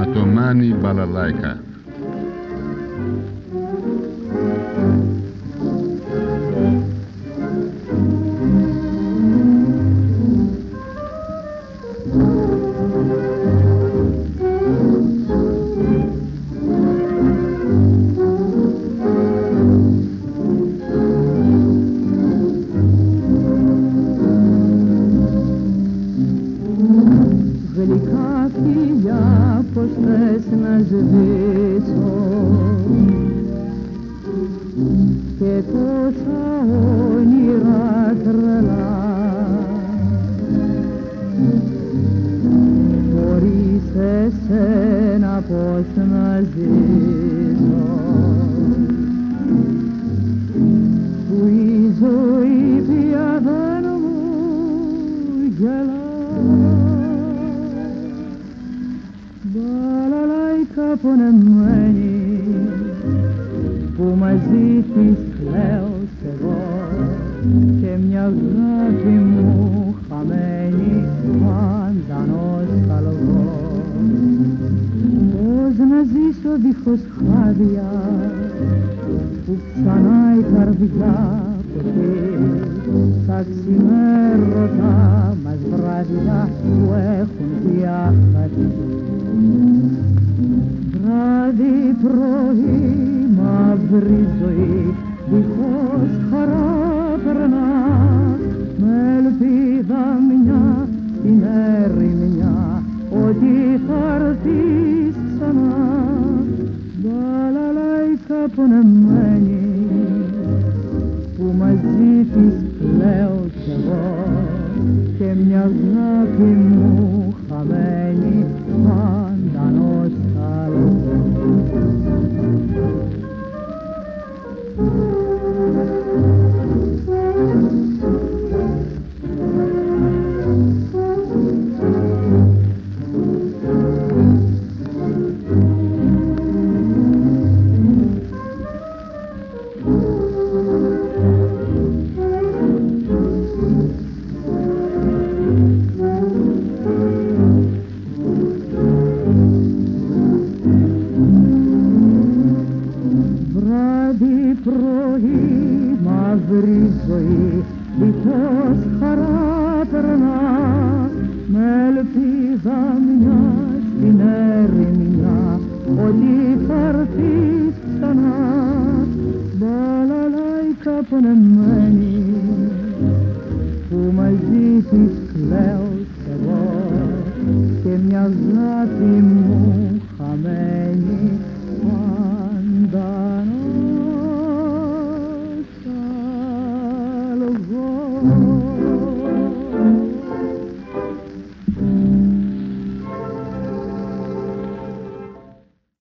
Ματωμάνι μπαλαλάικα. Φιλιά πως θες να σβήσω και τόσα όνειρα τρελά. Χωρίς εσένα πως να ζήσω Μπαλαλάικα πονεμένη που μαζί της κλαίω κι εγώ. Και μια αγάπη μου χαμένη πάντα νοσταλγώ Πώς να ζήσω δίχως χάδια που ξανά η καρδιά ποτέ τα ξημέρωτα μας βράδια που έχουν πια χαθεί πρωί μαύρη ζωή δίχως χαρά περνά με ελπίδα μια την ερημιά ότι θα έρθεις ξανά. Μπαλαλάικα πονεμένη που μαζί της κλαίω κι εγώ και μια αγάπη μου χαμένη πάντα βράδυ πρωί μαύρη ζωή δίχως χαρά περνά με ελπίδα μιας στην ερημιά ότι θα έρθεις ξανά. Μπαλαλάικα πονεμένη που μαζί της κλαίω κι εγώ και μιας αγάπη μου χαμένη